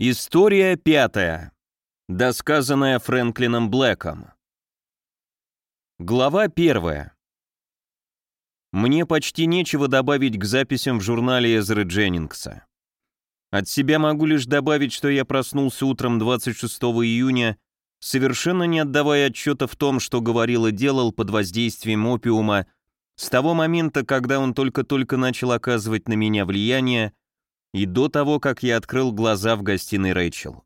История пятая. Досказанная Фрэнклином Блэком. Глава первая. Мне почти нечего добавить к записям в журнале Эзры Дженнингса. От себя могу лишь добавить, что я проснулся утром 26 июня, совершенно не отдавая отчета в том, что говорил и делал под воздействием опиума, с того момента, когда он только-только начал оказывать на меня влияние, и до того, как я открыл глаза в гостиной Рэйчел.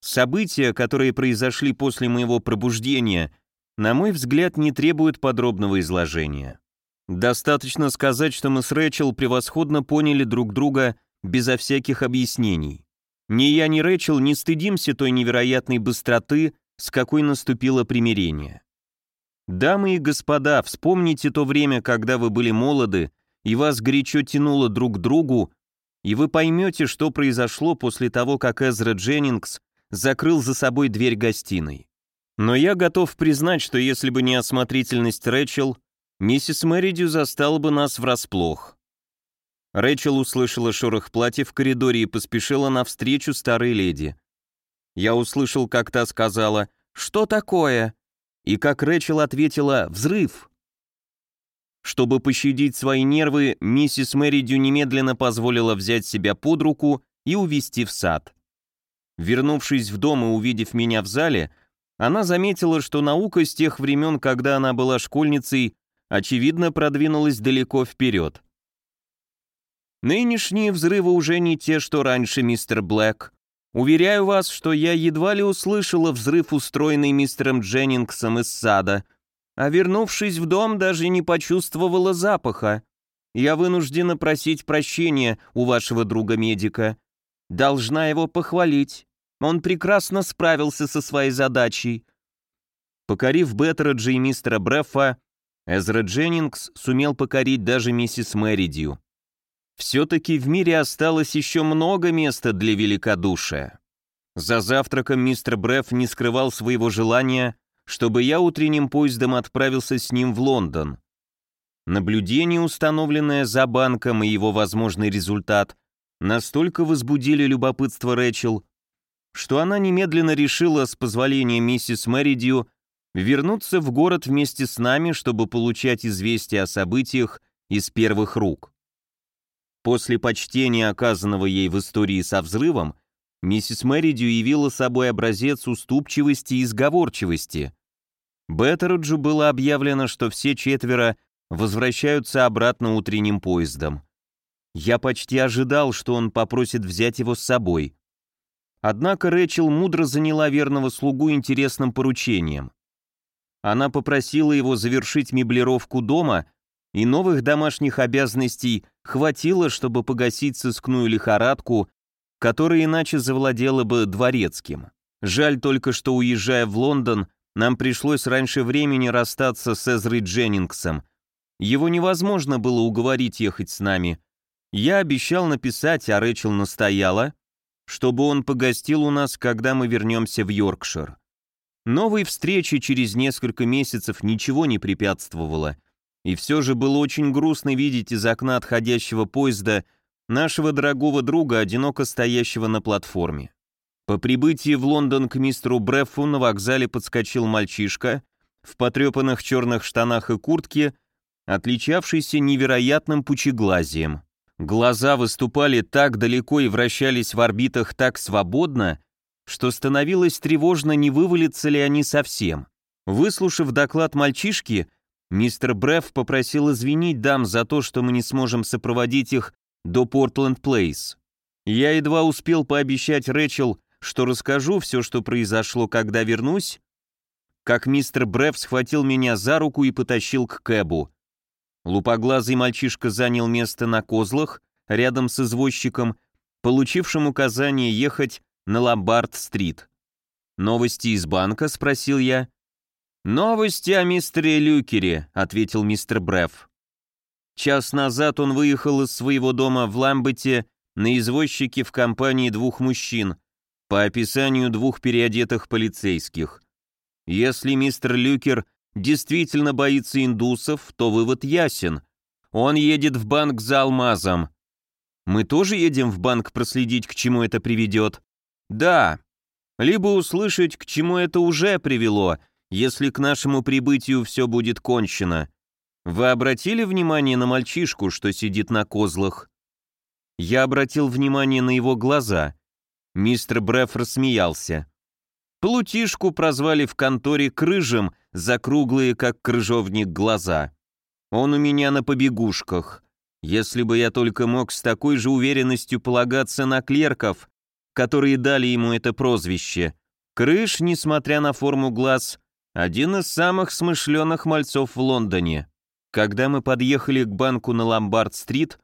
События, которые произошли после моего пробуждения, на мой взгляд, не требуют подробного изложения. Достаточно сказать, что мы с Рэйчел превосходно поняли друг друга безо всяких объяснений. Ни я, ни Рэйчел не стыдимся той невероятной быстроты, с какой наступило примирение. Дамы и господа, вспомните то время, когда вы были молоды, и вас горячо тянуло друг к другу, и вы поймете, что произошло после того, как Эзра Дженнингс закрыл за собой дверь гостиной. Но я готов признать, что если бы не осмотрительность Рэчел, миссис Мэридью застала бы нас врасплох. Рэчел услышала шорох платья в коридоре и поспешила навстречу старой леди. Я услышал, как та сказала «Что такое?» и как Рэчел ответила «Взрыв». Чтобы пощадить свои нервы, миссис Мэридю немедленно позволила взять себя под руку и увести в сад. Вернувшись в дом и увидев меня в зале, она заметила, что наука с тех времен, когда она была школьницей, очевидно продвинулась далеко вперед. «Нынешние взрывы уже не те, что раньше, мистер Блэк. Уверяю вас, что я едва ли услышала взрыв, устроенный мистером Дженнингсом из сада», а вернувшись в дом, даже не почувствовала запаха. Я вынуждена просить прощения у вашего друга-медика. Должна его похвалить. Он прекрасно справился со своей задачей. Покорив Беттераджа и мистера Бреффа, Эзра Дженнингс сумел покорить даже миссис Мэридью. Все-таки в мире осталось еще много места для великодушия. За завтраком мистер Брефф не скрывал своего желания чтобы я утренним поездом отправился с ним в Лондон. Наблюдение, установленное за банком и его возможный результат, настолько возбудили любопытство Рэчел, что она немедленно решила, с позволения миссис Мэридью, вернуться в город вместе с нами, чтобы получать известия о событиях из первых рук. После почтения, оказанного ей в истории со взрывом, миссис Мэридью явила собой образец уступчивости и сговорчивости, Беттеруджу было объявлено, что все четверо возвращаются обратно утренним поездом. Я почти ожидал, что он попросит взять его с собой. Однако Рэчел мудро заняла верного слугу интересным поручением. Она попросила его завершить меблировку дома, и новых домашних обязанностей хватило, чтобы погасить сыскную лихорадку, которая иначе завладела бы дворецким. Жаль только, что, уезжая в Лондон, нам пришлось раньше времени расстаться с Эзрой Дженнингсом. Его невозможно было уговорить ехать с нами. Я обещал написать, а Рэчел настояла, чтобы он погостил у нас, когда мы вернемся в Йоркшир. Новой встрече через несколько месяцев ничего не препятствовало, и все же было очень грустно видеть из окна отходящего поезда нашего дорогого друга, одиноко стоящего на платформе. По прибытии в Лондон к мистеру Бреффу на вокзале подскочил мальчишка в потрепанных черных штанах и куртке, отличавшийся невероятным пучеглазием. Глаза выступали так далеко и вращались в орбитах так свободно, что становилось тревожно, не вывалятся ли они совсем. Выслушав доклад мальчишки, мистер Бреф попросил извинить дам за то, что мы не сможем сопроводить их до Портленд-Плейс. Я едва успел пообещать Рэчел, что расскажу все, что произошло, когда вернусь, как мистер Бреф схватил меня за руку и потащил к Кэбу. Лупоглазый мальчишка занял место на козлах, рядом с извозчиком, получившим указание ехать на Ломбард-стрит. «Новости из банка?» — спросил я. «Новости о мистере Люкере», — ответил мистер Бреф. Час назад он выехал из своего дома в Ламбете на извозчике в компании двух мужчин, по описанию двух переодетых полицейских. Если мистер Люкер действительно боится индусов, то вывод ясен. Он едет в банк за алмазом. Мы тоже едем в банк проследить, к чему это приведет? Да. Либо услышать, к чему это уже привело, если к нашему прибытию все будет кончено. Вы обратили внимание на мальчишку, что сидит на козлах? Я обратил внимание на его глаза. Мистер Бреф рассмеялся. Плутишку прозвали в конторе крыжем за круглые, как крыжовник, глаза. Он у меня на побегушках. Если бы я только мог с такой же уверенностью полагаться на клерков, которые дали ему это прозвище. Крыш, несмотря на форму глаз, один из самых смышленых мальцов в Лондоне. Когда мы подъехали к банку на Ломбард-стрит,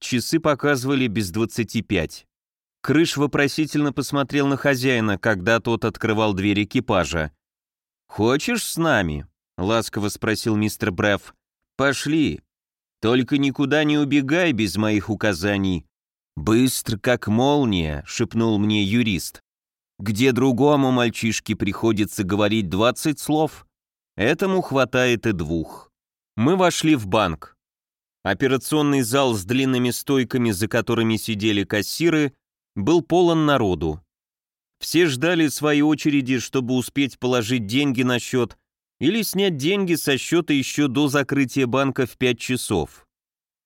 часы показывали без 25. Крыш вопросительно посмотрел на хозяина, когда тот открывал дверь экипажа. «Хочешь с нами?» — ласково спросил мистер Бреф. «Пошли. Только никуда не убегай без моих указаний». «Быстро, как молния», — шепнул мне юрист. «Где другому мальчишке приходится говорить двадцать слов, этому хватает и двух». Мы вошли в банк. Операционный зал с длинными стойками, за которыми сидели кассиры, был полон народу. Все ждали своей очереди, чтобы успеть положить деньги на счет или снять деньги со счета еще до закрытия банка в 5 часов.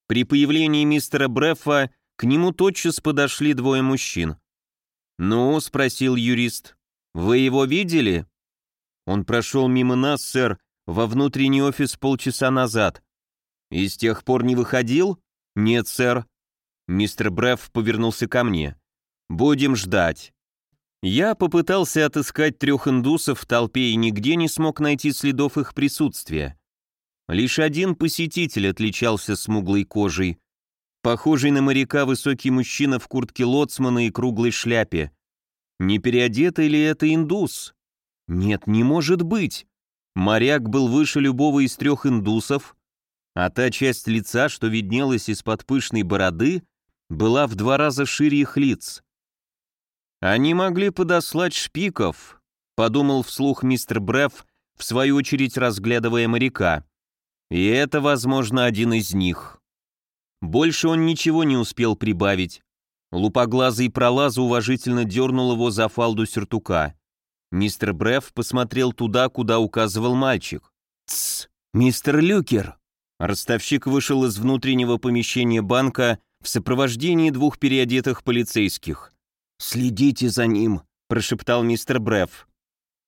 При появлении мистера Брефа к нему тотчас подошли двое мужчин. «Ну?» — спросил юрист. «Вы его видели?» «Он прошел мимо нас, сэр, во внутренний офис полчаса назад. И с тех пор не выходил?» «Нет, сэр». Мистер Бреф повернулся ко мне. Будем ждать. Я попытался отыскать трех индусов в толпе и нигде не смог найти следов их присутствия. Лишь один посетитель отличался смуглой кожей, похожий на моряка высокий мужчина в куртке лоцмана и круглой шляпе. Не переодетый ли это индус? Нет, не может быть. Моряк был выше любого из трех индусов, а та часть лица, что виднелась из-под пышной бороды, была в два раза шире их лиц. «Они могли подослать шпиков», — подумал вслух мистер Бреф, в свою очередь разглядывая моряка. «И это, возможно, один из них». Больше он ничего не успел прибавить. Лупоглазый пролаз уважительно дернул его за фалду сюртука. Мистер Бреф посмотрел туда, куда указывал мальчик. «Тсс, мистер Люкер!» Ростовщик вышел из внутреннего помещения банка в сопровождении двух переодетых полицейских. «Следите за ним», — прошептал мистер Бреф.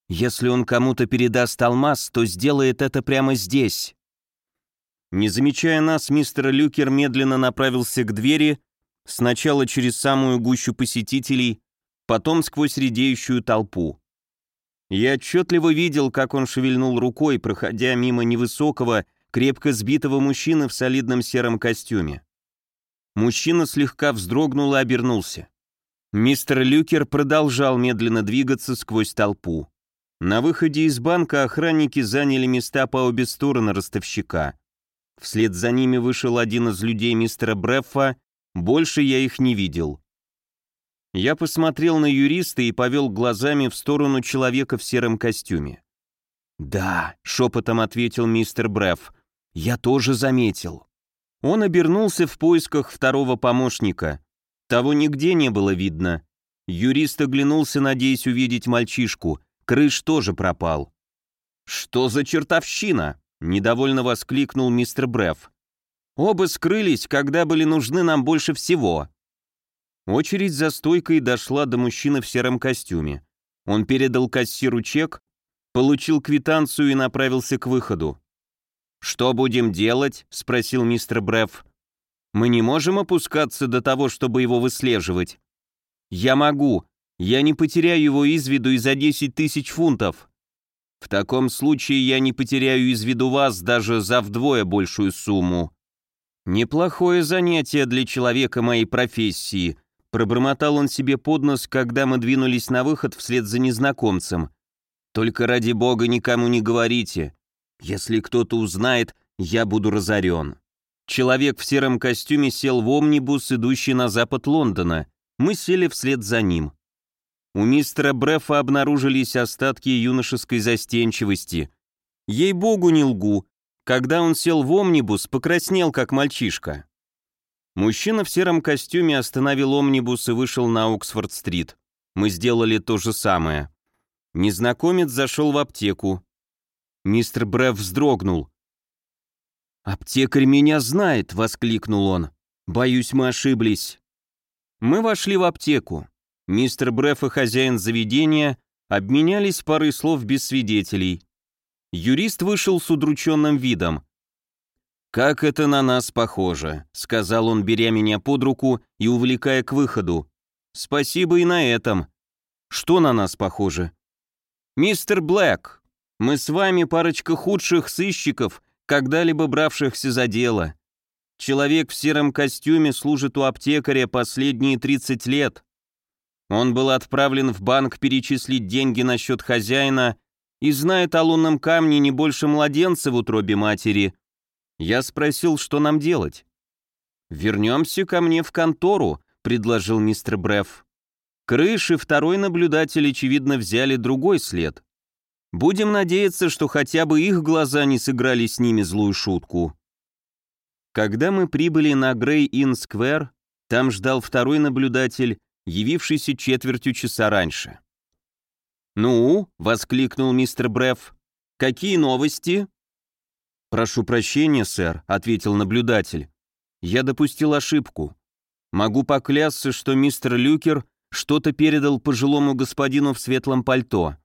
«Если он кому-то передаст алмаз, то сделает это прямо здесь». Не замечая нас, мистер Люкер медленно направился к двери, сначала через самую гущу посетителей, потом сквозь редеющую толпу. Я отчетливо видел, как он шевельнул рукой, проходя мимо невысокого, крепко сбитого мужчины в солидном сером костюме. Мужчина слегка вздрогнул и обернулся. Мистер Люкер продолжал медленно двигаться сквозь толпу. На выходе из банка охранники заняли места по обе стороны ростовщика. Вслед за ними вышел один из людей мистера Бреффа, больше я их не видел. Я посмотрел на юриста и повел глазами в сторону человека в сером костюме. «Да», — шепотом ответил мистер Бреф, — «я тоже заметил». Он обернулся в поисках второго помощника. Того нигде не было видно. Юрист оглянулся, надеясь увидеть мальчишку. Крыш тоже пропал. «Что за чертовщина?» — недовольно воскликнул мистер Бреф. «Оба скрылись, когда были нужны нам больше всего». Очередь за стойкой дошла до мужчины в сером костюме. Он передал кассиру чек, получил квитанцию и направился к выходу. «Что будем делать?» — спросил мистер Бреф. Мы не можем опускаться до того, чтобы его выслеживать. Я могу. Я не потеряю его из виду и за 10 тысяч фунтов. В таком случае я не потеряю из виду вас даже за вдвое большую сумму. Неплохое занятие для человека моей профессии, пробормотал он себе под нос, когда мы двинулись на выход вслед за незнакомцем. Только ради бога никому не говорите. Если кто-то узнает, я буду разорен. Человек в сером костюме сел в омнибус, идущий на запад Лондона. Мы сели вслед за ним. У мистера Брефа обнаружились остатки юношеской застенчивости. Ей-богу, не лгу. Когда он сел в омнибус, покраснел, как мальчишка. Мужчина в сером костюме остановил омнибус и вышел на Оксфорд-стрит. Мы сделали то же самое. Незнакомец зашел в аптеку. Мистер Бреф вздрогнул. «Аптекарь меня знает!» — воскликнул он. «Боюсь, мы ошиблись». Мы вошли в аптеку. Мистер Бреф и хозяин заведения обменялись парой слов без свидетелей. Юрист вышел с удрученным видом. «Как это на нас похоже», — сказал он, беря меня под руку и увлекая к выходу. «Спасибо и на этом». «Что на нас похоже?» «Мистер Блэк, мы с вами парочка худших сыщиков, когда-либо бравшихся за дело. Человек в сером костюме служит у аптекаря последние 30 лет. Он был отправлен в банк перечислить деньги на счет хозяина и знает о лунном камне не больше младенца в утробе матери. Я спросил, что нам делать. «Вернемся ко мне в контору», — предложил мистер Бреф. Крыши второй наблюдатель, очевидно, взяли другой след. Будем надеяться, что хотя бы их глаза не сыграли с ними злую шутку. Когда мы прибыли на Грей-Ин-Сквер, там ждал второй наблюдатель, явившийся четвертью часа раньше. «Ну?» — воскликнул мистер Бреф. «Какие новости?» «Прошу прощения, сэр», — ответил наблюдатель. «Я допустил ошибку. Могу поклясться, что мистер Люкер что-то передал пожилому господину в светлом пальто.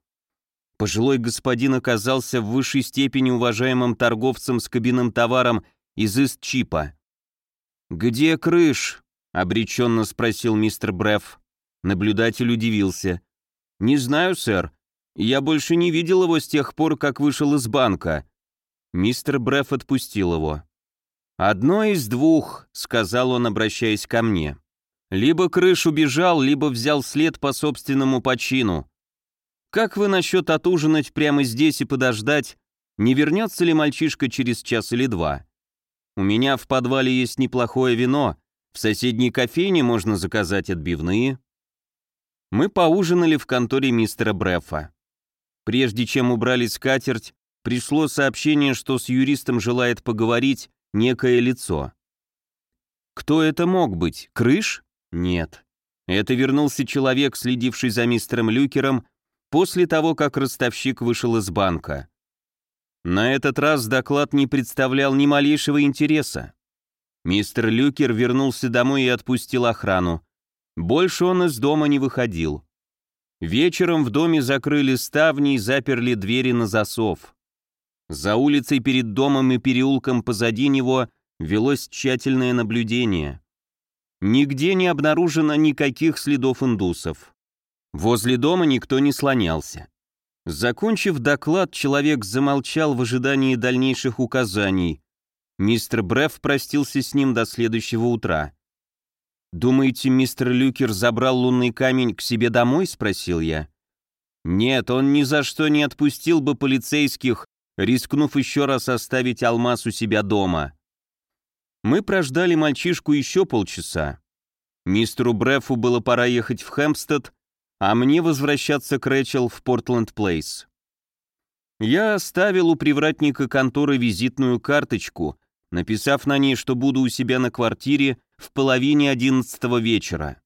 Пожилой господин оказался в высшей степени уважаемым торговцем с кабинным товаром из Ист-Чипа. «Где крыш?» — обреченно спросил мистер Бреф. Наблюдатель удивился. «Не знаю, сэр. Я больше не видел его с тех пор, как вышел из банка». Мистер Бреф отпустил его. «Одно из двух», — сказал он, обращаясь ко мне. Либо крыш убежал, либо взял след по собственному почину. Как вы насчет отужинать прямо здесь и подождать, не вернется ли мальчишка через час или два? У меня в подвале есть неплохое вино, в соседней кофейне можно заказать отбивные. Мы поужинали в конторе мистера Брефа. Прежде чем убрали скатерть, пришло сообщение, что с юристом желает поговорить некое лицо. Кто это мог быть? Крыш? Нет. Это вернулся человек, следивший за мистером Люкером после того, как ростовщик вышел из банка. На этот раз доклад не представлял ни малейшего интереса. Мистер Люкер вернулся домой и отпустил охрану. Больше он из дома не выходил. Вечером в доме закрыли ставни и заперли двери на засов. За улицей перед домом и переулком позади него велось тщательное наблюдение. Нигде не обнаружено никаких следов индусов. Возле дома никто не слонялся. Закончив доклад, человек замолчал в ожидании дальнейших указаний. Мистер Бреф простился с ним до следующего утра. «Думаете, мистер Люкер забрал лунный камень к себе домой?» — спросил я. «Нет, он ни за что не отпустил бы полицейских, рискнув еще раз оставить алмаз у себя дома. Мы прождали мальчишку еще полчаса. Мистеру Брефу было пора ехать в Хэмпстед, а мне возвращаться к Рэчел в Портленд-Плейс. Я оставил у привратника конторы визитную карточку, написав на ней, что буду у себя на квартире в половине одиннадцатого вечера.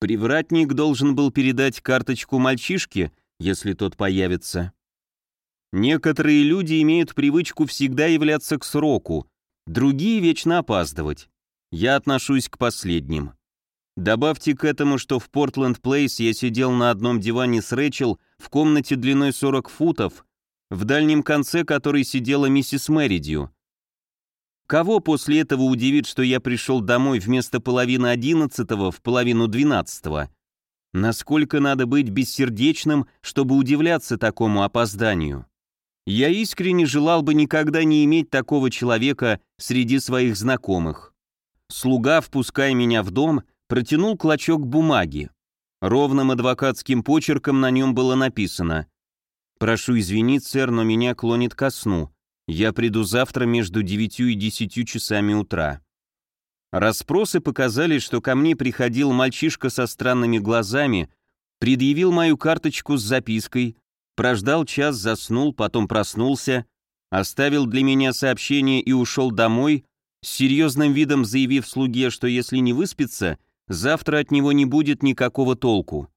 Привратник должен был передать карточку мальчишке, если тот появится. Некоторые люди имеют привычку всегда являться к сроку, другие вечно опаздывать. Я отношусь к последним. Добавьте к этому, что в Портленд-Плейс я сидел на одном диване с Рэчел в комнате длиной 40 футов, в дальнем конце которой сидела миссис Мэридью. Кого после этого удивит, что я пришел домой вместо половины одиннадцатого в половину двенадцатого? Насколько надо быть бессердечным, чтобы удивляться такому опозданию? Я искренне желал бы никогда не иметь такого человека среди своих знакомых. Слуга, впуская меня в дом, протянул клочок бумаги. Ровным адвокатским почерком на нем было написано «Прошу извинить, сэр, но меня клонит ко сну. Я приду завтра между девятью и десятью часами утра». Распросы показали, что ко мне приходил мальчишка со странными глазами, предъявил мою карточку с запиской, прождал час, заснул, потом проснулся, оставил для меня сообщение и ушел домой, с серьезным видом заявив слуге, что если не выспится, завтра от него не будет никакого толку.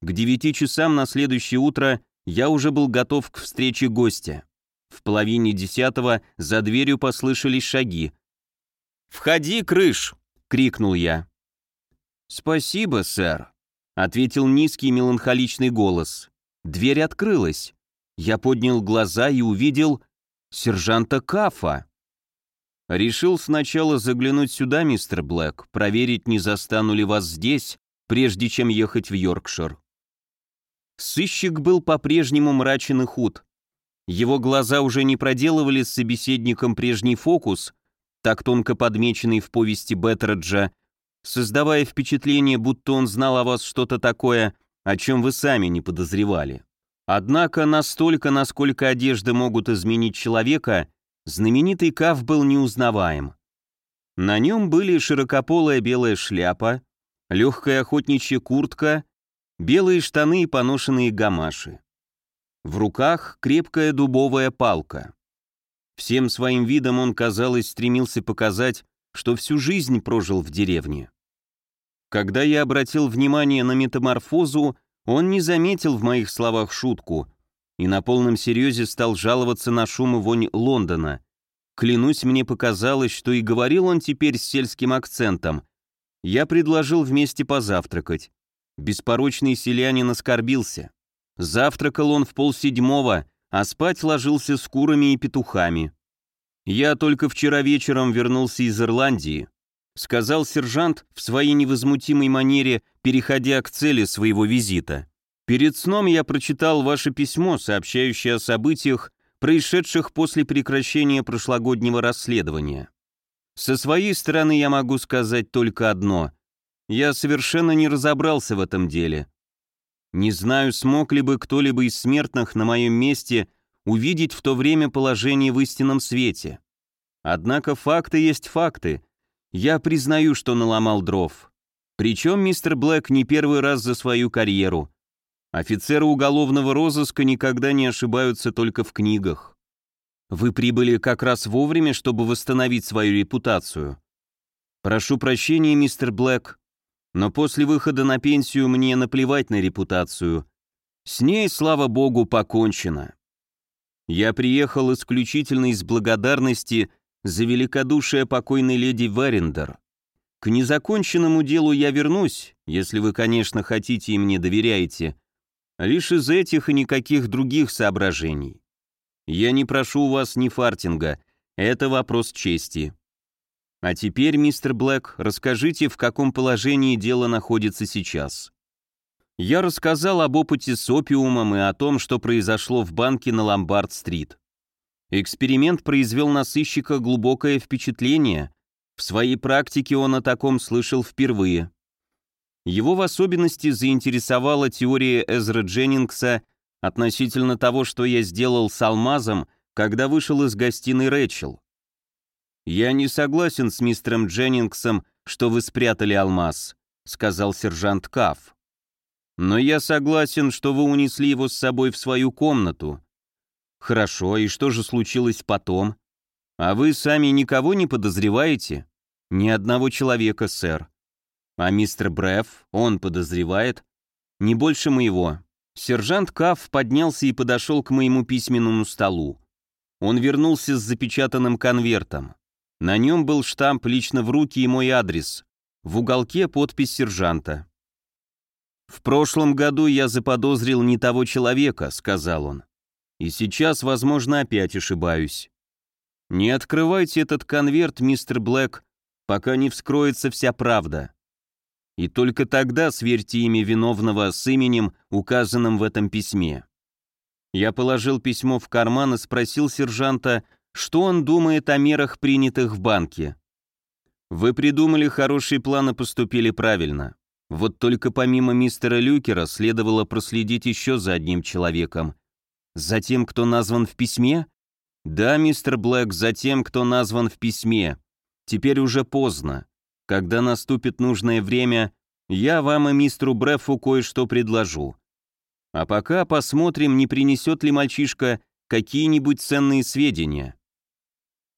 К девяти часам на следующее утро я уже был готов к встрече гостя. В половине десятого за дверью послышались шаги. «Входи, крыш!» — крикнул я. «Спасибо, сэр», — ответил низкий меланхоличный голос. Дверь открылась. Я поднял глаза и увидел сержанта Кафа. Решил сначала заглянуть сюда, мистер Блэк, проверить, не застану ли вас здесь, прежде чем ехать в Йоркшир. Сыщик был по-прежнему мрачен и худ. Его глаза уже не проделывали с собеседником прежний фокус, так тонко подмеченный в повести Беттерджа, создавая впечатление, будто он знал о вас что-то такое, о чем вы сами не подозревали. Однако настолько, насколько одежды могут изменить человека, знаменитый Каф был неузнаваем. На нем были широкополая белая шляпа, легкая охотничья куртка, белые штаны и поношенные гамаши. В руках крепкая дубовая палка. Всем своим видом он, казалось, стремился показать, что всю жизнь прожил в деревне. Когда я обратил внимание на метаморфозу, он не заметил в моих словах шутку и на полном серьезе стал жаловаться на шум и вонь Лондона. Клянусь, мне показалось, что и говорил он теперь с сельским акцентом. Я предложил вместе позавтракать. Беспорочный селянин оскорбился. Завтракал он в полседьмого, а спать ложился с курами и петухами. «Я только вчера вечером вернулся из Ирландии», сказал сержант в своей невозмутимой манере, переходя к цели своего визита. «Перед сном я прочитал ваше письмо, сообщающее о событиях, происшедших после прекращения прошлогоднего расследования. Со своей стороны я могу сказать только одно. Я совершенно не разобрался в этом деле. Не знаю, смог ли бы кто-либо из смертных на моем месте увидеть в то время положение в истинном свете. Однако факты есть факты. Я признаю, что наломал дров. Причем мистер Блэк не первый раз за свою карьеру. Офицеры уголовного розыска никогда не ошибаются только в книгах. Вы прибыли как раз вовремя, чтобы восстановить свою репутацию. Прошу прощения, мистер Блэк, но после выхода на пенсию мне наплевать на репутацию. С ней, слава богу, покончено. Я приехал исключительно из благодарности за великодушие покойной леди Варендер. К незаконченному делу я вернусь, если вы, конечно, хотите и мне доверяете, лишь из этих и никаких других соображений. Я не прошу у вас ни фартинга, это вопрос чести. А теперь, мистер Блэк, расскажите, в каком положении дело находится сейчас. Я рассказал об опыте с опиумом и о том, что произошло в банке на Ломбард-стрит. Эксперимент произвел на сыщика глубокое впечатление. В своей практике он о таком слышал впервые. Его в особенности заинтересовала теория Эзра Дженнингса относительно того, что я сделал с алмазом, когда вышел из гостиной Рэчел. «Я не согласен с мистером Дженнингсом, что вы спрятали алмаз», — сказал сержант Каф. «Но я согласен, что вы унесли его с собой в свою комнату». «Хорошо, и что же случилось потом?» «А вы сами никого не подозреваете?» «Ни одного человека, сэр». «А мистер Бреф, он подозревает?» «Не больше моего». Сержант Каф поднялся и подошел к моему письменному столу. Он вернулся с запечатанным конвертом. На нем был штамп лично в руки и мой адрес. В уголке подпись сержанта. «В прошлом году я заподозрил не того человека», — сказал он. «И сейчас, возможно, опять ошибаюсь. Не открывайте этот конверт, мистер Блэк, пока не вскроется вся правда. И только тогда сверьте имя виновного с именем, указанным в этом письме». Я положил письмо в карман и спросил сержанта, что он думает о мерах, принятых в банке? Вы придумали хороший план и поступили правильно. Вот только помимо мистера Люкера следовало проследить еще за одним человеком. За тем, кто назван в письме? Да, мистер Блэк, за тем, кто назван в письме. Теперь уже поздно. Когда наступит нужное время, я вам и мистеру Брефу кое-что предложу. А пока посмотрим, не принесет ли мальчишка какие-нибудь ценные сведения.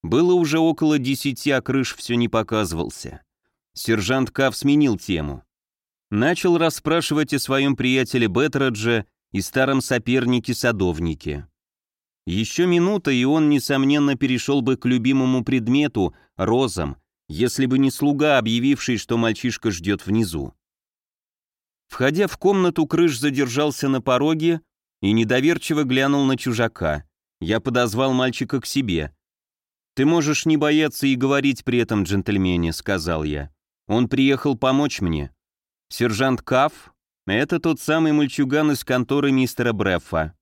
Было уже около десяти, а крыш все не показывался. Сержант Кав сменил тему. Начал расспрашивать о своем приятеле Беттередже и старом сопернике-садовнике. Еще минута, и он, несомненно, перешел бы к любимому предмету — розам, если бы не слуга, объявивший, что мальчишка ждет внизу. Входя в комнату, крыш задержался на пороге и недоверчиво глянул на чужака. Я подозвал мальчика к себе. «Ты можешь не бояться и говорить при этом, джентльмене», — сказал я. «Он приехал помочь мне. Сержант Каф — это тот самый мальчуган из конторы мистера Бреффа.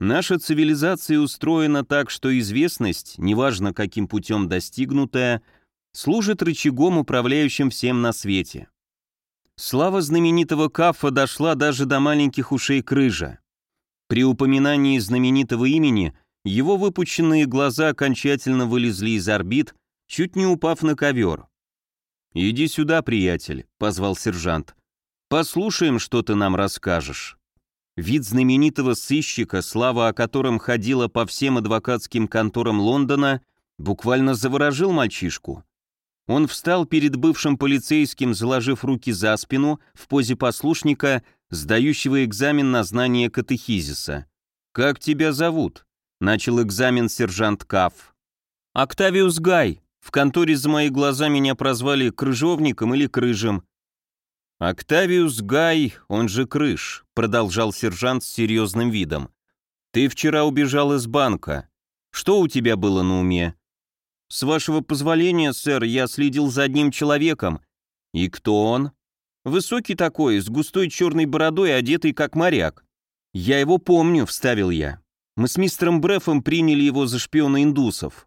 Наша цивилизация устроена так, что известность, неважно каким путем достигнутая, служит рычагом, управляющим всем на свете. Слава знаменитого Кафа дошла даже до маленьких ушей крыжа. При упоминании знаменитого имени его выпученные глаза окончательно вылезли из орбит, чуть не упав на ковер. «Иди сюда, приятель», — позвал сержант. «Послушаем, что ты нам расскажешь». Вид знаменитого сыщика, слава о котором ходила по всем адвокатским конторам Лондона, буквально заворожил мальчишку. Он встал перед бывшим полицейским, заложив руки за спину, в позе послушника, сдающего экзамен на знание катехизиса. «Как тебя зовут?» — начал экзамен сержант Каф. «Октавиус Гай. В конторе за мои глаза меня прозвали крыжовником или крыжем». «Октавиус Гай, он же Крыш», — продолжал сержант с серьезным видом. «Ты вчера убежал из банка. Что у тебя было на уме?» «С вашего позволения, сэр, я следил за одним человеком». «И кто он?» «Высокий такой, с густой черной бородой, одетый как моряк». «Я его помню», — вставил я. «Мы с мистером Брефом приняли его за шпиона индусов».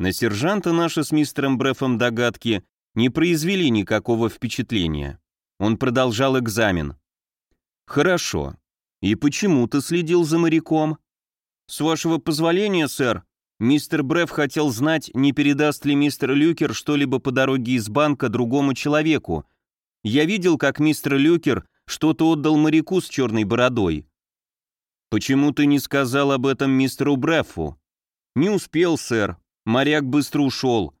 На сержанта наши с мистером Брефом догадки не произвели никакого впечатления. Он продолжал экзамен. «Хорошо. И почему ты следил за моряком?» «С вашего позволения, сэр, Мистер Бреф хотел знать, не передаст ли мистер Люкер что-либо по дороге из банка другому человеку. Я видел, как мистер Люкер что-то отдал моряку с черной бородой. «Почему ты не сказал об этом мистеру Брефу?» «Не успел, сэр. Моряк быстро ушел».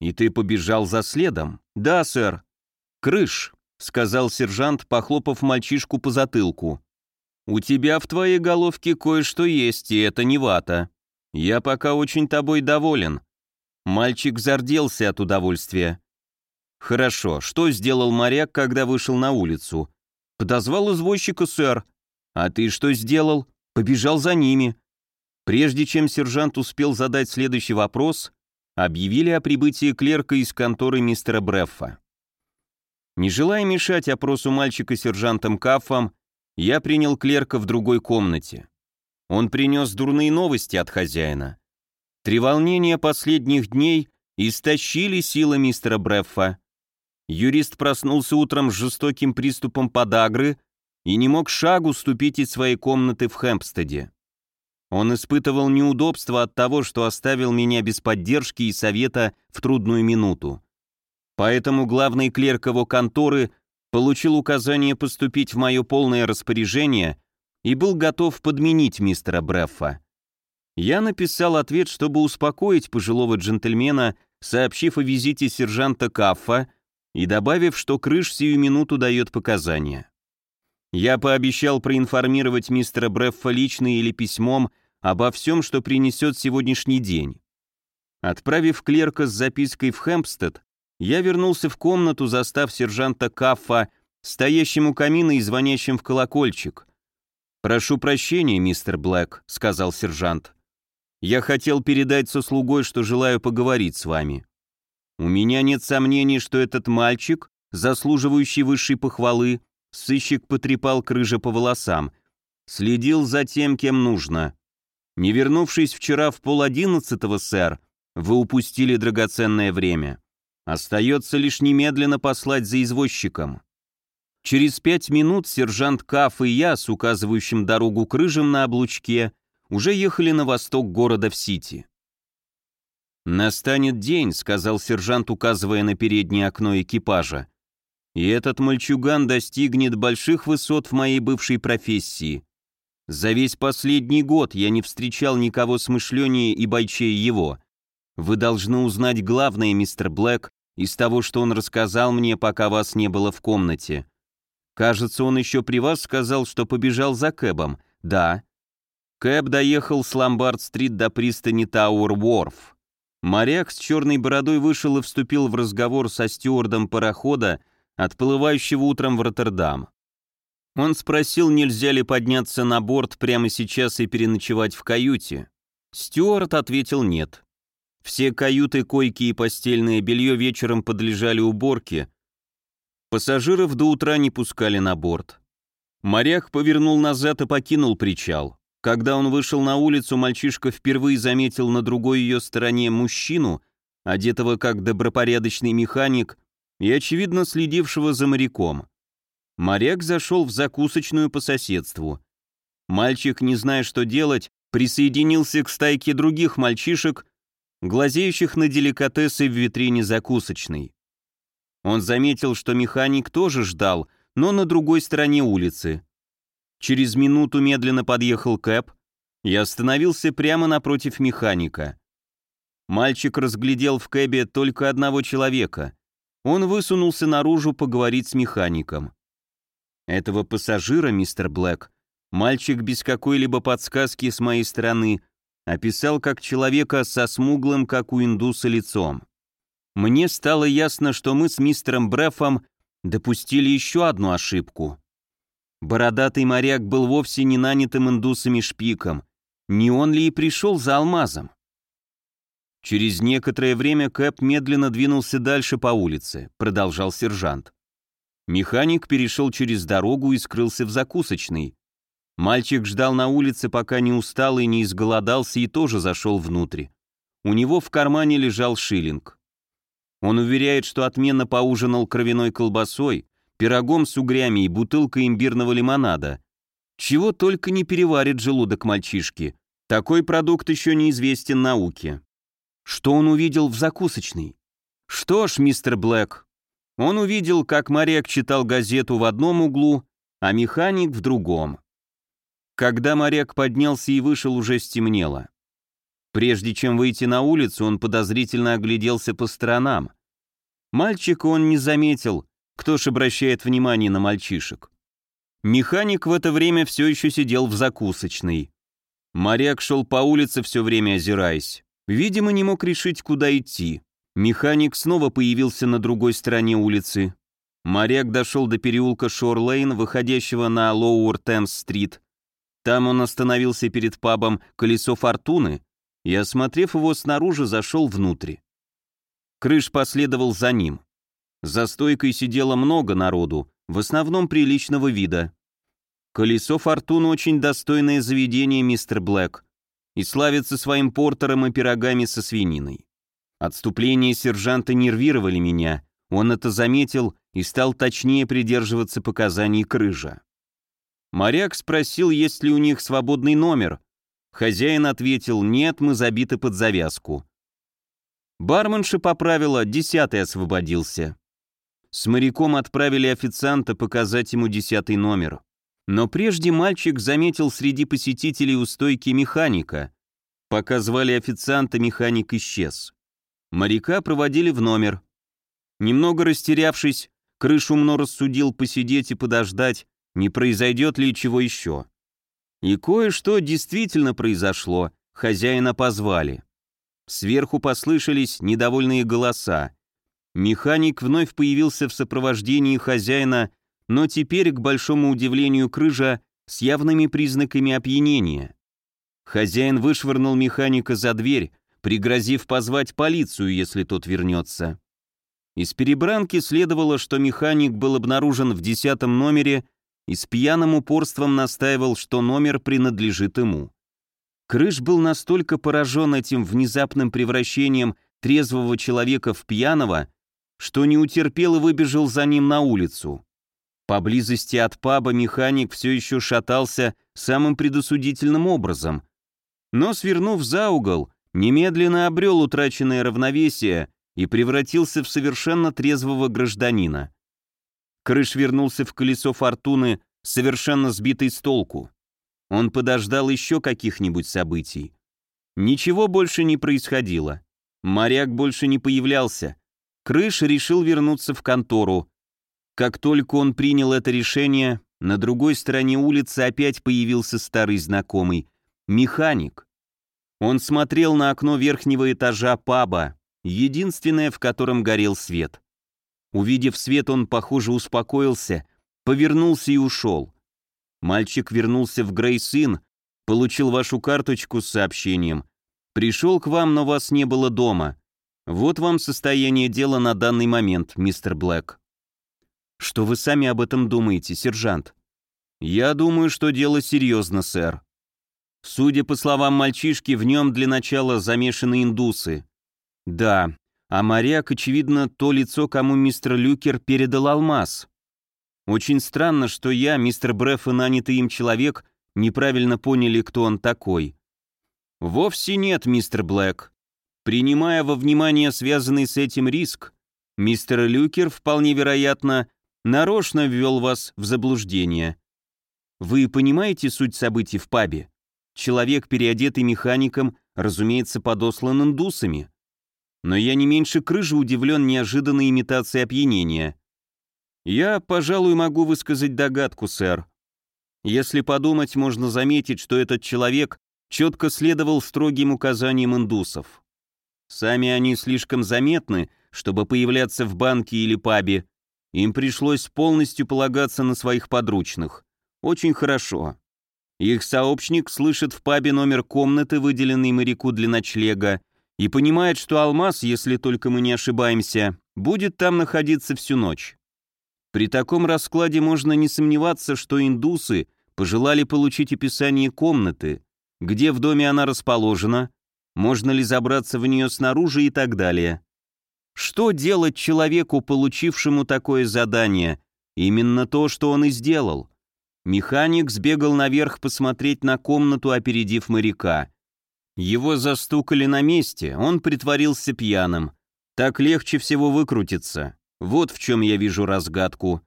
«И ты побежал за следом?» «Да, сэр». «Крыш», — сказал сержант, похлопав мальчишку по затылку. «У тебя в твоей головке кое-что есть, и это не вата». «Я пока очень тобой доволен». Мальчик зарделся от удовольствия. «Хорошо, что сделал моряк, когда вышел на улицу?» «Подозвал извозчика, сэр». «А ты что сделал?» «Побежал за ними». Прежде чем сержант успел задать следующий вопрос, объявили о прибытии клерка из конторы мистера Бреффа. Не желая мешать опросу мальчика сержантом Каффом, я принял клерка в другой комнате. Он принес дурные новости от хозяина. Три последних дней истощили силы мистера Бреффа. Юрист проснулся утром с жестоким приступом подагры и не мог шагу ступить из своей комнаты в Хэмпстеде. Он испытывал неудобство от того, что оставил меня без поддержки и совета в трудную минуту. Поэтому главный клерк его конторы получил указание поступить в мое полное распоряжение и был готов подменить мистера Бреффа. Я написал ответ, чтобы успокоить пожилого джентльмена, сообщив о визите сержанта Каффа и добавив, что крыш сию минуту дает показания. Я пообещал проинформировать мистера Бреффа лично или письмом обо всем, что принесет сегодняшний день. Отправив клерка с запиской в Хэмпстед, я вернулся в комнату, застав сержанта Каффа, стоящим у камина и звонящим в колокольчик. «Прошу прощения, мистер Блэк», — сказал сержант. «Я хотел передать со слугой, что желаю поговорить с вами. У меня нет сомнений, что этот мальчик, заслуживающий высшей похвалы, сыщик потрепал крыжа по волосам, следил за тем, кем нужно. Не вернувшись вчера в пол одиннадцатого, сэр, вы упустили драгоценное время. Остается лишь немедленно послать за извозчиком». Через пять минут сержант Каф и я с указывающим дорогу крыжем на облучке уже ехали на восток города в Сити. «Настанет день», — сказал сержант, указывая на переднее окно экипажа. «И этот мальчуган достигнет больших высот в моей бывшей профессии. За весь последний год я не встречал никого смышленнее и бойчее его. Вы должны узнать главное, мистер Блэк, из того, что он рассказал мне, пока вас не было в комнате. Кажется, он еще при вас сказал, что побежал за Кэбом. Да. Кэб доехал с Ломбард-стрит до пристани Тауэр-Уорф. Моряк с черной бородой вышел и вступил в разговор со стюардом парохода, отплывающего утром в Роттердам. Он спросил, нельзя ли подняться на борт прямо сейчас и переночевать в каюте. Стюарт ответил нет. Все каюты, койки и постельное белье вечером подлежали уборке. Пассажиров до утра не пускали на борт. Моряк повернул назад и покинул причал. Когда он вышел на улицу, мальчишка впервые заметил на другой ее стороне мужчину, одетого как добропорядочный механик и, очевидно, следившего за моряком. Моряк зашел в закусочную по соседству. Мальчик, не зная, что делать, присоединился к стайке других мальчишек, глазеющих на деликатесы в витрине закусочной. Он заметил, что механик тоже ждал, но на другой стороне улицы. Через минуту медленно подъехал Кэп и остановился прямо напротив механика. Мальчик разглядел в Кэбе только одного человека. Он высунулся наружу поговорить с механиком. Этого пассажира, мистер Блэк, мальчик без какой-либо подсказки с моей стороны описал как человека со смуглым, как у индуса, лицом. Мне стало ясно, что мы с мистером Брефом допустили еще одну ошибку. Бородатый моряк был вовсе не нанятым индусами шпиком. Не он ли и пришел за алмазом? Через некоторое время Кэп медленно двинулся дальше по улице, продолжал сержант. Механик перешел через дорогу и скрылся в закусочной. Мальчик ждал на улице, пока не устал и не изголодался, и тоже зашел внутрь. У него в кармане лежал шиллинг. Он уверяет, что отменно поужинал кровяной колбасой, пирогом с угрями и бутылкой имбирного лимонада. Чего только не переварит желудок мальчишки. Такой продукт еще неизвестен науке. Что он увидел в закусочной? Что ж, мистер Блэк, он увидел, как моряк читал газету в одном углу, а механик в другом. Когда моряк поднялся и вышел, уже стемнело. Прежде чем выйти на улицу, он подозрительно огляделся по сторонам. Мальчика он не заметил, кто ж обращает внимание на мальчишек. Механик в это время все еще сидел в закусочной. Моряк шел по улице все время озираясь. Видимо, не мог решить, куда идти. Механик снова появился на другой стороне улицы. Моряк дошел до переулка Шор-Лейн, выходящего на Лоуэр Темс-стрит. Там он остановился перед пабом «Колесо фортуны» и, осмотрев его снаружи, зашел внутрь. Крыш последовал за ним. За стойкой сидело много народу, в основном приличного вида. «Колесо фортуны» очень достойное заведение, мистер Блэк, и славится своим портером и пирогами со свининой. Отступления сержанта нервировали меня, он это заметил и стал точнее придерживаться показаний крыжа. Моряк спросил, есть ли у них свободный номер. Хозяин ответил, нет, мы забиты под завязку. Барменша поправила, десятый освободился. С моряком отправили официанта показать ему десятый номер. Но прежде мальчик заметил среди посетителей у стойки механика. Пока звали официанта, механик исчез. Моряка проводили в номер. Немного растерявшись, крыш умно рассудил посидеть и подождать, не произойдет ли чего еще. И кое-что действительно произошло, хозяина позвали. Сверху послышались недовольные голоса. Механик вновь появился в сопровождении хозяина, но теперь, к большому удивлению крыжа, с явными признаками опьянения. Хозяин вышвырнул механика за дверь, пригрозив позвать полицию, если тот вернется. Из перебранки следовало, что механик был обнаружен в десятом номере и с пьяным упорством настаивал, что номер принадлежит ему. Крыш был настолько поражен этим внезапным превращением трезвого человека в пьяного, что не утерпел и выбежал за ним на улицу. Поблизости от паба механик все еще шатался самым предосудительным образом, но, свернув за угол, немедленно обрел утраченное равновесие и превратился в совершенно трезвого гражданина. Крыш вернулся в колесо фортуны, совершенно сбитый с толку. Он подождал еще каких-нибудь событий. Ничего больше не происходило. Моряк больше не появлялся. Крыш решил вернуться в контору. Как только он принял это решение, на другой стороне улицы опять появился старый знакомый — механик. Он смотрел на окно верхнего этажа паба, единственное, в котором горел свет. Увидев свет, он, похоже, успокоился, повернулся и ушел. Мальчик вернулся в Грейсин, получил вашу карточку с сообщением. Пришел к вам, но вас не было дома. Вот вам состояние дела на данный момент, мистер Блэк. Что вы сами об этом думаете, сержант? Я думаю, что дело серьезно, сэр. Судя по словам мальчишки, в нем для начала замешаны индусы. Да, а моряк, очевидно, то лицо, кому мистер Люкер передал алмаз. Очень странно, что я, мистер Бреф и нанятый им человек неправильно поняли, кто он такой. Вовсе нет, мистер Блэк. Принимая во внимание связанный с этим риск, мистер Люкер, вполне вероятно, нарочно ввел вас в заблуждение. Вы понимаете суть событий в пабе? Человек, переодетый механиком, разумеется, подослан индусами. Но я не меньше крыжи удивлен неожиданной имитацией опьянения. Я, пожалуй, могу высказать догадку, сэр. Если подумать, можно заметить, что этот человек четко следовал строгим указаниям индусов. Сами они слишком заметны, чтобы появляться в банке или пабе. Им пришлось полностью полагаться на своих подручных. Очень хорошо. Их сообщник слышит в пабе номер комнаты, выделенной моряку для ночлега, и понимает, что алмаз, если только мы не ошибаемся, будет там находиться всю ночь. При таком раскладе можно не сомневаться, что индусы пожелали получить описание комнаты, где в доме она расположена, можно ли забраться в нее снаружи и так далее. Что делать человеку, получившему такое задание? Именно то, что он и сделал. Механик сбегал наверх посмотреть на комнату, опередив моряка. Его застукали на месте, он притворился пьяным. Так легче всего выкрутиться. Вот в чем я вижу разгадку.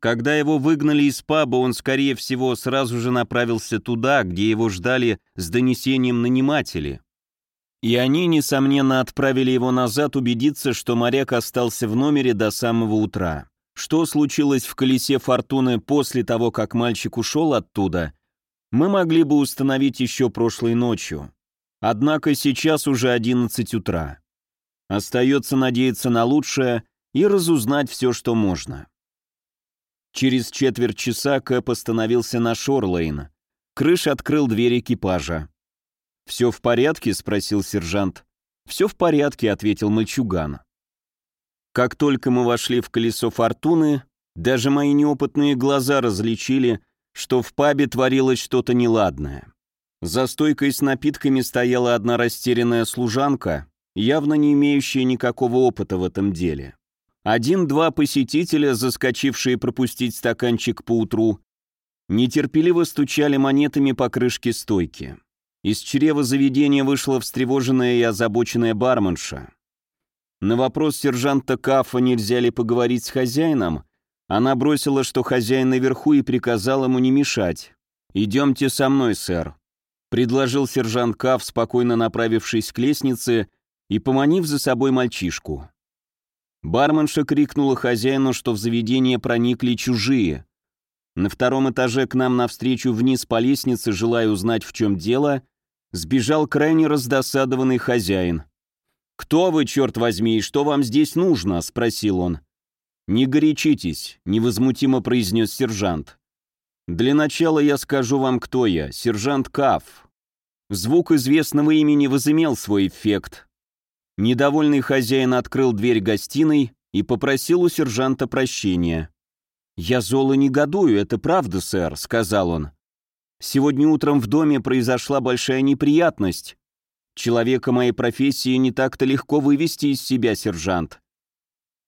Когда его выгнали из паба, он, скорее всего, сразу же направился туда, где его ждали с донесением наниматели. И они, несомненно, отправили его назад убедиться, что моряк остался в номере до самого утра. Что случилось в колесе фортуны после того, как мальчик ушел оттуда, мы могли бы установить еще прошлой ночью. Однако сейчас уже 11 утра. Остается надеяться на лучшее и разузнать все, что можно. Через четверть часа Кэп остановился на Шорлейн. Крыш открыл дверь экипажа. «Все в порядке?» — спросил сержант. «Все в порядке», — ответил мальчуган. Как только мы вошли в колесо фортуны, даже мои неопытные глаза различили, что в пабе творилось что-то неладное. За стойкой с напитками стояла одна растерянная служанка, явно не имеющая никакого опыта в этом деле. Один-два посетителя, заскочившие пропустить стаканчик по утру, нетерпеливо стучали монетами по крышке стойки. Из чрева заведения вышла встревоженная и озабоченная барменша. На вопрос сержанта Кафа, нельзя ли поговорить с хозяином, она бросила, что хозяин наверху и приказал ему не мешать. «Идемте со мной, сэр», — предложил сержант Каф, спокойно направившись к лестнице и поманив за собой мальчишку. Барменша крикнула хозяину, что в заведение проникли чужие. На втором этаже к нам навстречу вниз по лестнице, желая узнать, в чем дело, сбежал крайне раздосадованный хозяин. «Кто вы, черт возьми, и что вам здесь нужно?» — спросил он. «Не горячитесь», — невозмутимо произнес сержант. «Для начала я скажу вам, кто я, сержант Каф». Звук известного имени возымел свой эффект. Недовольный хозяин открыл дверь гостиной и попросил у сержанта прощения. «Я золо негодую, это правда, сэр», — сказал он. «Сегодня утром в доме произошла большая неприятность. Человека моей профессии не так-то легко вывести из себя, сержант».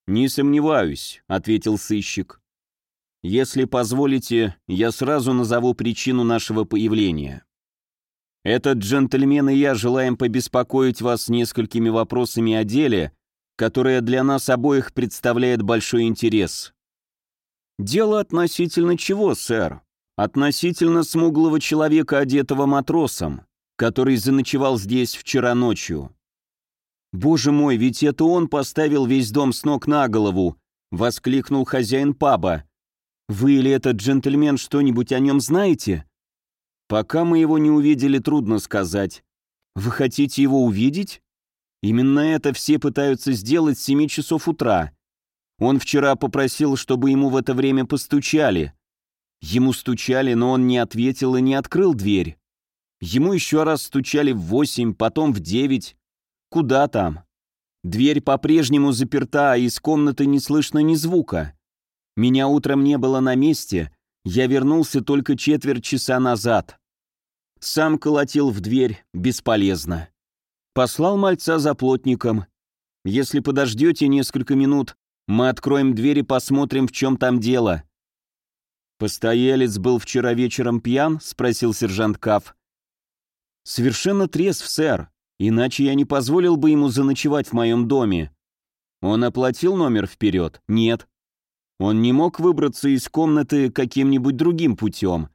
«Не сомневаюсь», — ответил сыщик. «Если позволите, я сразу назову причину нашего появления. Этот джентльмен и я желаем побеспокоить вас несколькими вопросами о деле, которое для нас обоих представляет большой интерес». «Дело относительно чего, сэр?» «Относительно смуглого человека, одетого матросом который заночевал здесь вчера ночью. «Боже мой, ведь это он поставил весь дом с ног на голову!» — воскликнул хозяин паба. «Вы или этот джентльмен что-нибудь о нем знаете?» «Пока мы его не увидели, трудно сказать. Вы хотите его увидеть?» «Именно это все пытаются сделать с семи часов утра. Он вчера попросил, чтобы ему в это время постучали. Ему стучали, но он не ответил и не открыл дверь. Ему еще раз стучали в восемь, потом в девять. Куда там? Дверь по-прежнему заперта, а из комнаты не слышно ни звука. Меня утром не было на месте, я вернулся только четверть часа назад. Сам колотил в дверь, бесполезно. Послал мальца за плотником. Если подождете несколько минут, мы откроем дверь и посмотрим, в чем там дело. «Постоялец был вчера вечером пьян?» — спросил сержант Каф. «Совершенно трезв, сэр. Иначе я не позволил бы ему заночевать в моем доме. Он оплатил номер вперед? Нет. Он не мог выбраться из комнаты каким-нибудь другим путем.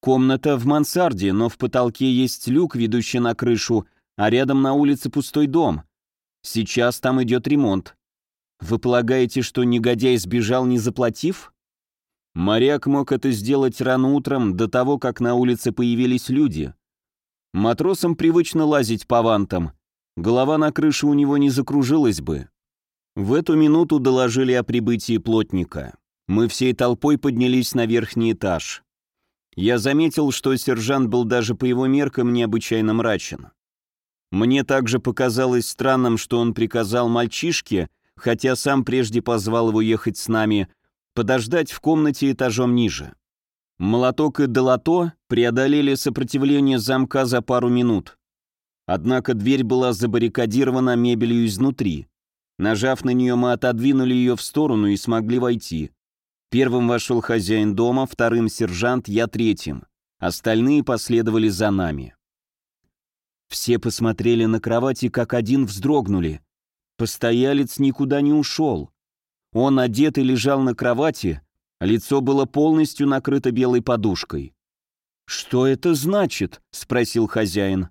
Комната в мансарде, но в потолке есть люк, ведущий на крышу, а рядом на улице пустой дом. Сейчас там идет ремонт. Вы полагаете, что негодяй сбежал, не заплатив? Моряк мог это сделать рано утром, до того, как на улице появились люди. Матросам привычно лазить по вантам. Голова на крыше у него не закружилась бы. В эту минуту доложили о прибытии плотника. Мы всей толпой поднялись на верхний этаж. Я заметил, что сержант был даже по его меркам необычайно мрачен. Мне также показалось странным, что он приказал мальчишке, хотя сам прежде позвал его ехать с нами, подождать в комнате этажом ниже. Молоток и долото преодолели сопротивление замка за пару минут. Однако дверь была забаррикадирована мебелью изнутри. Нажав на нее, мы отодвинули ее в сторону и смогли войти. Первым вошел хозяин дома, вторым сержант, я третьим. Остальные последовали за нами. Все посмотрели на кровати, как один вздрогнули. Постоялец никуда не ушел. Он одет и лежал на кровати, Лицо было полностью накрыто белой подушкой. «Что это значит?» — спросил хозяин.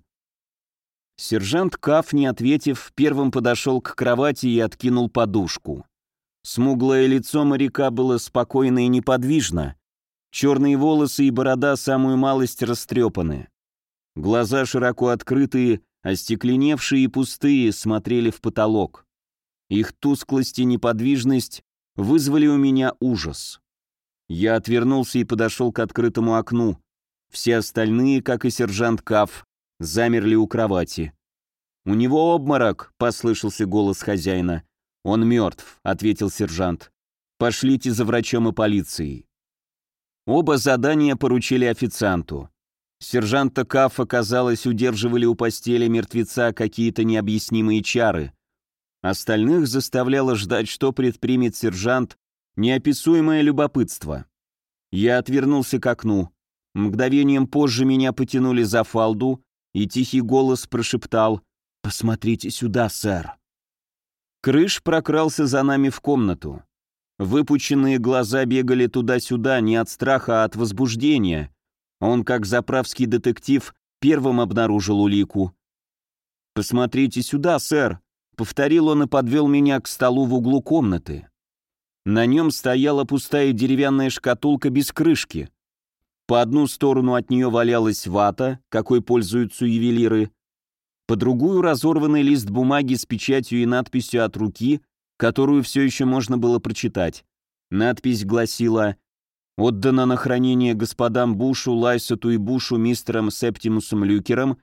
Сержант Каф, не ответив, первым подошел к кровати и откинул подушку. Смуглое лицо моряка было спокойно и неподвижно. Черные волосы и борода самую малость растрепаны. Глаза широко открытые, остекленевшие и пустые, смотрели в потолок. Их тусклость и неподвижность вызвали у меня ужас. Я отвернулся и подошел к открытому окну. Все остальные, как и сержант Каф, замерли у кровати. «У него обморок», — послышался голос хозяина. «Он мертв», — ответил сержант. «Пошлите за врачом и полицией». Оба задания поручили официанту. Сержанта Кафа, казалось, удерживали у постели мертвеца какие-то необъяснимые чары. Остальных заставляло ждать, что предпримет сержант Неописуемое любопытство. Я отвернулся к окну. Мгновением позже меня потянули за фалду, и тихий голос прошептал «Посмотрите сюда, сэр». Крыш прокрался за нами в комнату. Выпученные глаза бегали туда-сюда не от страха, а от возбуждения. Он, как заправский детектив, первым обнаружил улику. «Посмотрите сюда, сэр», — повторил он и подвел меня к столу в углу комнаты. На нем стояла пустая деревянная шкатулка без крышки. По одну сторону от нее валялась вата, какой пользуются ювелиры, по другую разорванный лист бумаги с печатью и надписью от руки, которую все еще можно было прочитать. Надпись гласила «Отдано на хранение господам Бушу, Лайсету и Бушу мистером Септимусом Люкером,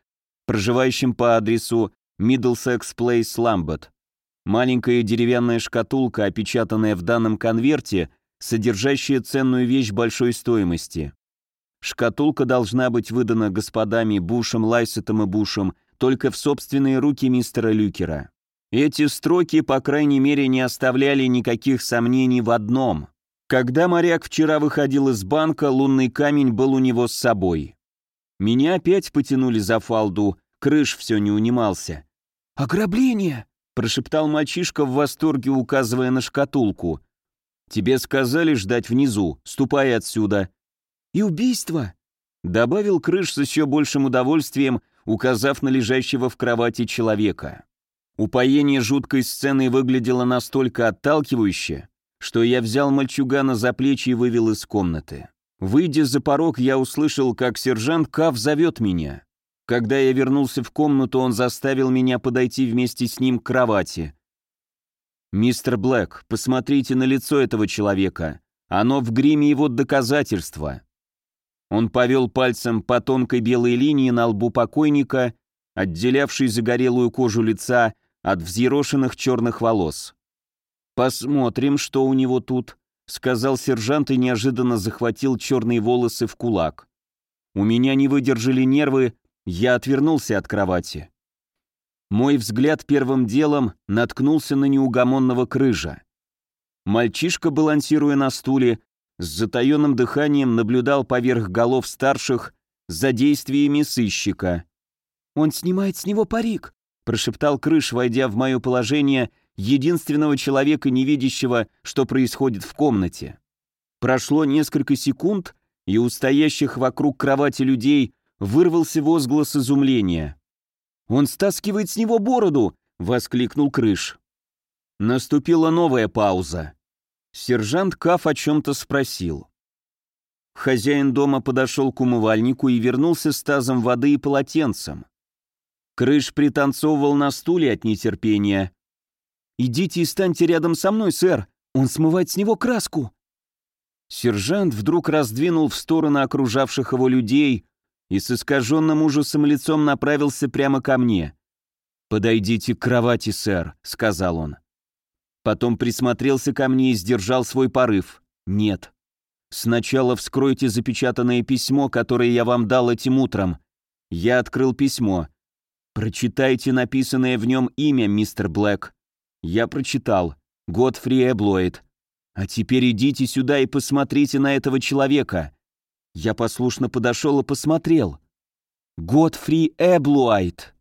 проживающим по адресу Middlesex Place, Ламбет. Маленькая деревянная шкатулка, опечатанная в данном конверте, содержащая ценную вещь большой стоимости. Шкатулка должна быть выдана господами Бушем, Лайсетом и Бушем только в собственные руки мистера Люкера. Эти строки, по крайней мере, не оставляли никаких сомнений в одном. Когда моряк вчера выходил из банка, лунный камень был у него с собой. Меня опять потянули за фалду, крыш все не унимался. «Ограбление!» прошептал мальчишка в восторге, указывая на шкатулку. «Тебе сказали ждать внизу, ступай отсюда». «И убийство?» Добавил Крыш с еще большим удовольствием, указав на лежащего в кровати человека. Упоение жуткой сценой выглядело настолько отталкивающе, что я взял мальчугана за плечи и вывел из комнаты. Выйдя за порог, я услышал, как сержант Кав зовет меня. Когда я вернулся в комнату, он заставил меня подойти вместе с ним к кровати. «Мистер Блэк, посмотрите на лицо этого человека. Оно в гриме его доказательства». Он повел пальцем по тонкой белой линии на лбу покойника, отделявшей загорелую кожу лица от взъерошенных черных волос. «Посмотрим, что у него тут», — сказал сержант и неожиданно захватил черные волосы в кулак. У меня не выдержали нервы, я отвернулся от кровати. Мой взгляд первым делом наткнулся на неугомонного крыжа. Мальчишка, балансируя на стуле, с затаенным дыханием наблюдал поверх голов старших за действиями сыщика. «Он снимает с него парик», — прошептал Крыш, войдя в мое положение единственного человека, не видящего, что происходит в комнате. Прошло несколько секунд, и у стоящих вокруг кровати людей вырвался возглас изумления. «Он стаскивает с него бороду!» — воскликнул Крыш. Наступила новая пауза. Сержант Каф о чем-то спросил. Хозяин дома подошел к умывальнику и вернулся с тазом воды и полотенцем. Крыш пританцовывал на стуле от нетерпения. «Идите и станьте рядом со мной, сэр! Он смывает с него краску!» Сержант вдруг раздвинул в стороны окружавших его людей и с искаженным ужасом лицом направился прямо ко мне. «Подойдите к кровати, сэр», — сказал он. Потом присмотрелся ко мне и сдержал свой порыв. «Нет. Сначала вскройте запечатанное письмо, которое я вам дал этим утром». Я открыл письмо. «Прочитайте написанное в нем имя, мистер Блэк». Я прочитал. Годфри Эблоид. А теперь идите сюда и посмотрите на этого человека. Я послушно подошел и посмотрел. Годфри Эблуайт.